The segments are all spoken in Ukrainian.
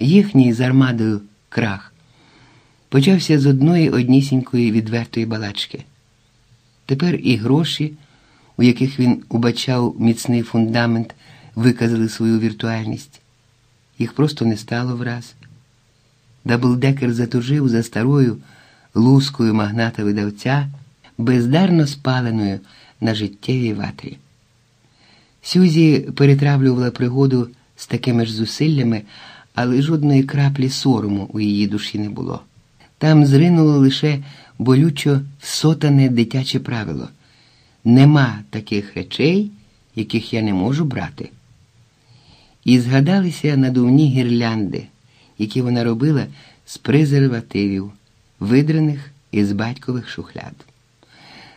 Їхній з армадою крах почався з одної однісінької відвертої балачки. Тепер і гроші, у яких він убачав міцний фундамент, виказали свою віртуальність. Їх просто не стало враз. Даблдекер затужив за старою лускою магната видавця, бездарно спаленою на життєвій ватрі. Сюзі перетравлювала пригоду з такими ж зусиллями, але жодної краплі сорому у її душі не було. Там зринуло лише болючо всотане дитяче правило нема таких речей, яких я не можу брати. І згадалися надувні гірлянди, які вона робила з презервативів, видраних із батькових шухляд.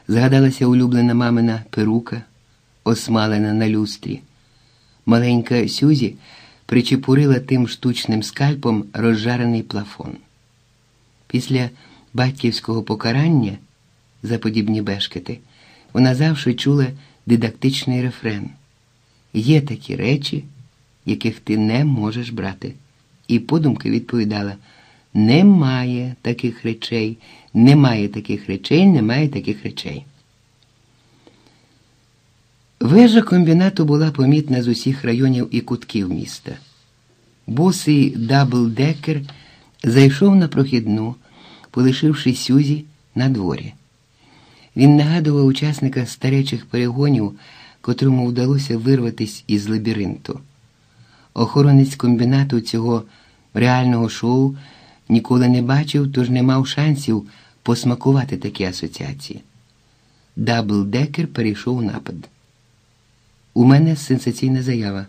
Згадалася улюблена мамина перука, осмалена на люстрі. Маленька Сюзі причепурила тим штучним скальпом розжарений плафон. Після батьківського покарання за подібні бешкети вона завжди чула дидактичний рефрен. Є такі речі, яких ти не можеш брати. І подумки відповідала: немає таких речей, немає таких речей, немає таких речей. Вежа комбінату була помітна з усіх районів і кутків міста. Босий даблдекер зайшов на прохідну, полишивши Сюзі на дворі. Він нагадував учасника старечих перегонів, котрому вдалося вирватися із лабіринту. Охоронець комбінату цього реального шоу ніколи не бачив, тож не мав шансів посмакувати такі асоціації. Даблдекер перейшов у напад. У мене сенсаційна заява.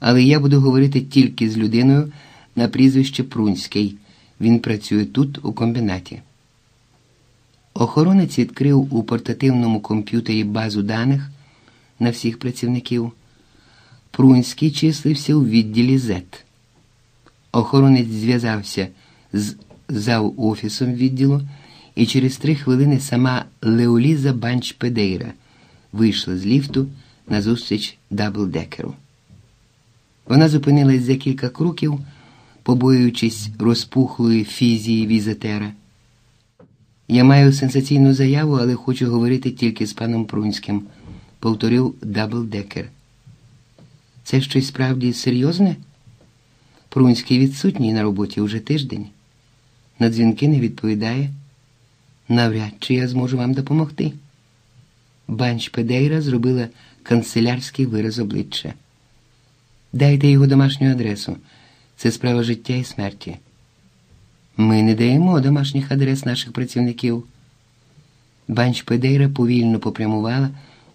Але я буду говорити тільки з людиною на прізвище Прунський. Він працює тут, у комбінаті. Охоронець відкрив у портативному комп'ютері базу даних на всіх працівників. Прунський числився у відділі Z. Охоронець зв'язався з зав офісом відділу, і через три хвилини сама Леоліза Банч Педейра вийшла з ліфту назустріч даблдекеру. Вона зупинилась за кілька кроків, побоюючись розпухлої фізії візитера. Я маю сенсаційну заяву, але хочу говорити тільки з паном Прунським, повторив даблдекер. Це щось справді серйозне? Прунський відсутній на роботі уже тиждень. На дзвінки не відповідає. Навряд чи я зможу вам допомогти. Банч Педейра зробила канцелярський вираз обличчя. Дайте його домашню адресу. Це справа життя і смерті. Ми не даємо домашніх адрес наших працівників. Банч Педейра повільно попрямувала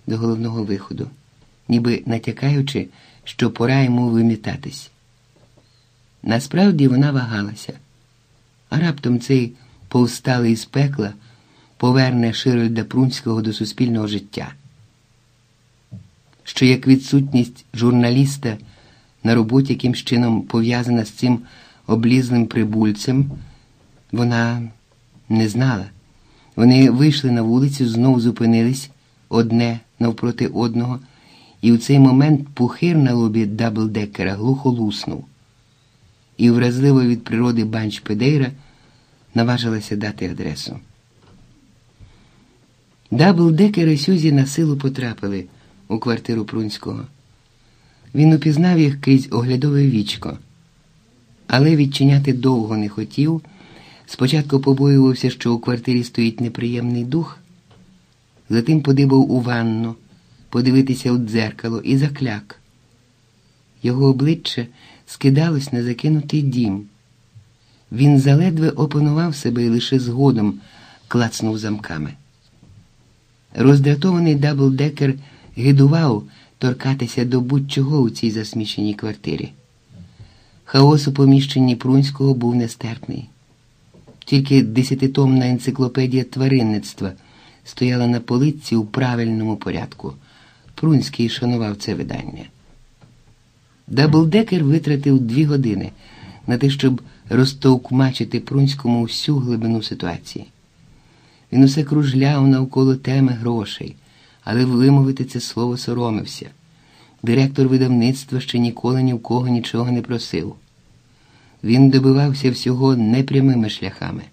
до головного виходу, ніби натякаючи, що пора йому вимітатись. Насправді вона вагалася, а раптом цей повсталий з пекла поверне Широльда Прунського до суспільного життя. Що як відсутність журналіста на роботі якимсь чином пов'язана з цим облізним прибульцем, вона не знала. Вони вийшли на вулицю, знову зупинились одне навпроти одного, і в цей момент пухир на лобі даблдекера глухо луснув. І вразливо від природи банч Педейра наважилася дати адресу. Даблдекер і Сюзі на силу потрапили у квартиру Прунського. Він упізнав їх крізь оглядове вічко, але відчиняти довго не хотів. Спочатку побоювався, що у квартирі стоїть неприємний дух, затим подибав у ванну, подивитися у дзеркало і закляк. Його обличчя скидалось на закинутий дім. Він заледве опанував себе і лише згодом клацнув замками. Роздратований даблдекер гидував торкатися до будь-чого у цій засміченій квартирі. Хаос у поміщенні Прунського був нестерпний. Тільки десятитомна енциклопедія тваринництва стояла на полиці у правильному порядку. Прунський шанував це видання. Даблдекер витратив дві години на те, щоб розтовкмачити Прунському всю глибину ситуації. Він усе кружляв навколо теми грошей, але вимовити це слово соромився. Директор видавництва ще ніколи ні в кого нічого не просив. він добивався всього непрямими шляхами.